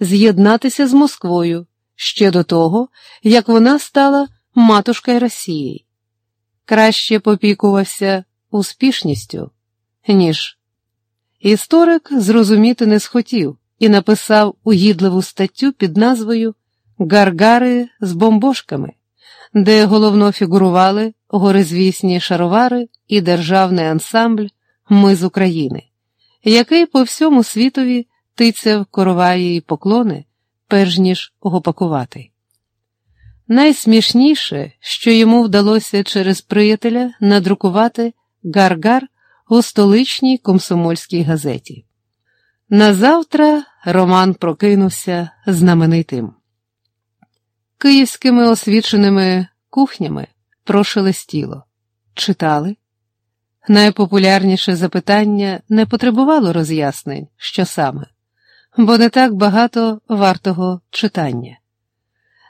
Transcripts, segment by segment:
з'єднатися з Москвою ще до того, як вона стала матушкою Росії. Краще попікувався успішністю, ніж історик зрозуміти не схотів і написав угідливу статтю під назвою Гаргари з бомбошками, де головно фігурували горизвісні шаровари і державний ансамбль Ми з України, який по всьому світові тицяв короваї й поклони, перш ніж гопакувати. Найсмішніше, що йому вдалося через приятеля надрукувати Гаргар у столичній комсомольській газеті. Назавтра Роман прокинувся знаменитим. Київськими освіченими кухнями прошелестіло. Читали? Найпопулярніше запитання не потребувало роз'яснень, що саме, бо не так багато вартого читання.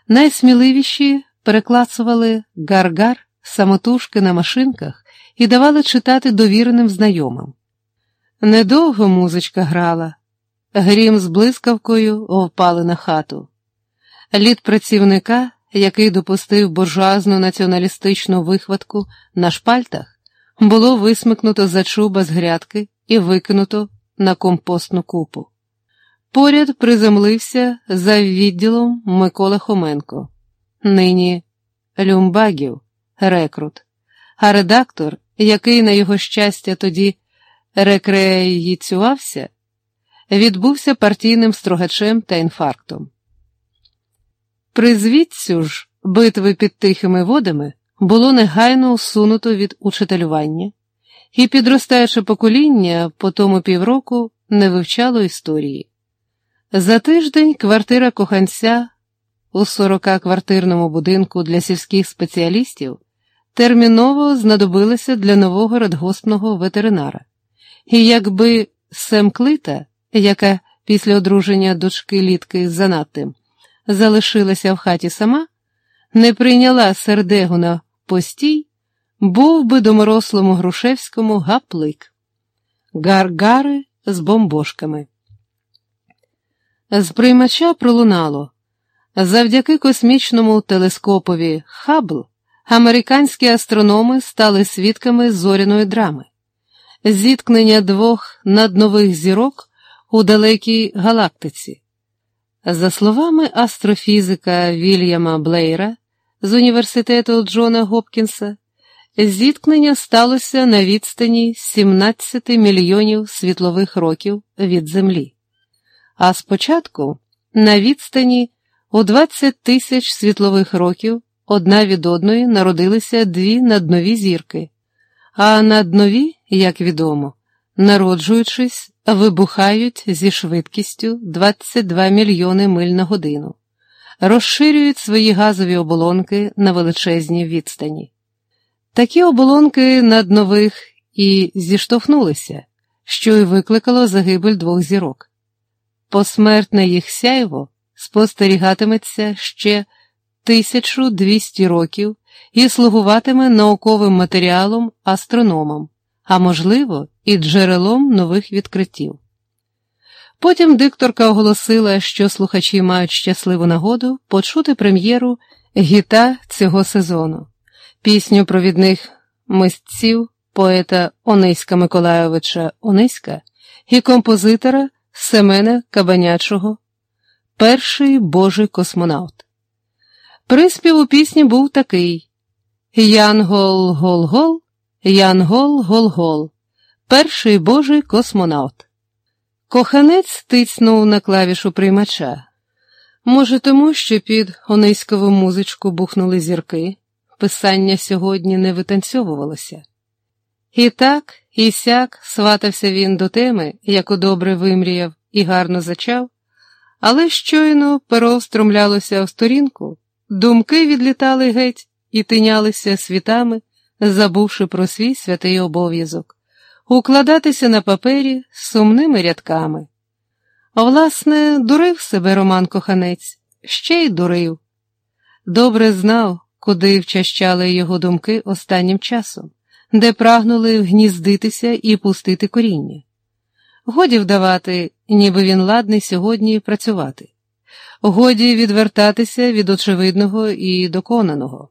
Найсміливіші переклацували гаргар самотужки на машинках і давали читати довіреним знайомим. Недовго музичка грала, грім з блискавкою впали на хату. Лід працівника, який допустив буржуазну націоналістичну вихватку на шпальтах, було висмикнуто за чуба з грядки і викинуто на компостну купу. Поряд приземлився за відділом Микола Хоменко, нині Люмбагів, рекрут, а редактор, який, на його щастя, тоді рекреїціювався, відбувся партійним строгачем та інфарктом. Призвідцю ж битви під тихими водами було негайно усунуто від учителювання, і підростаюче покоління по тому півроку не вивчало історії. За тиждень квартира коханця у 40-квартирному будинку для сільських спеціалістів терміново знадобилася для нового радгоспного ветеринара, і якби Семклита, яка після одруження дочки Лідки з занадтим, залишилася в хаті сама, не прийняла сердегу на постій, був би доморослому Грушевському гаплик, гаргари з бомбошками. З приймача пролунало. Завдяки космічному телескопові Хабл американські астрономи стали свідками зоряної драми, зіткнення двох наднових зірок у далекій галактиці. За словами астрофізика Вільяма Блейра з університету Джона Гопкінса, зіткнення сталося на відстані 17 мільйонів світлових років від Землі, а спочатку на відстані у 20 тисяч світлових років одна від одної народилися дві наднові зірки, а наднові, як відомо, народжуючись, вибухають зі швидкістю 22 мільйони миль на годину, розширюють свої газові оболонки на величезній відстані. Такі оболонки наднових і зіштовхнулися, що й викликало загибель двох зірок. Посмертне їх сяйво спостерігатиметься ще 1200 років і слугуватиме науковим матеріалом астрономам, а можливо, і джерелом нових відкриттів. Потім дикторка оголосила, що слухачі мають щасливу нагоду почути прем'єру гіта цього сезону, пісню провідних мисців поета Ониська Миколайовича Ониська і композитора Семена Кабанячого, Перший Божий космонавт. Приспів у пісні був такий Янгол-гол-гол, Янгол-гол-гол, перший божий космонавт. Коханець тицнув на клавішу приймача. Може, тому, що під онийськову музичку бухнули зірки, писання сьогодні не витанцьовувалося. І так, і сяк сватався він до теми, яку добре вимріяв і гарно зачав, але щойно перо встромлялося в сторінку, думки відлітали геть і тинялися світами, забувши про свій святий обов'язок, укладатися на папері сумними рядками. Власне, дурив себе Роман Коханець, ще й дурив. Добре знав, куди вчащали його думки останнім часом, де прагнули гніздитися і пустити коріння. Годі вдавати, ніби він ладний сьогодні працювати. годі відвертатися від очевидного і доконаного.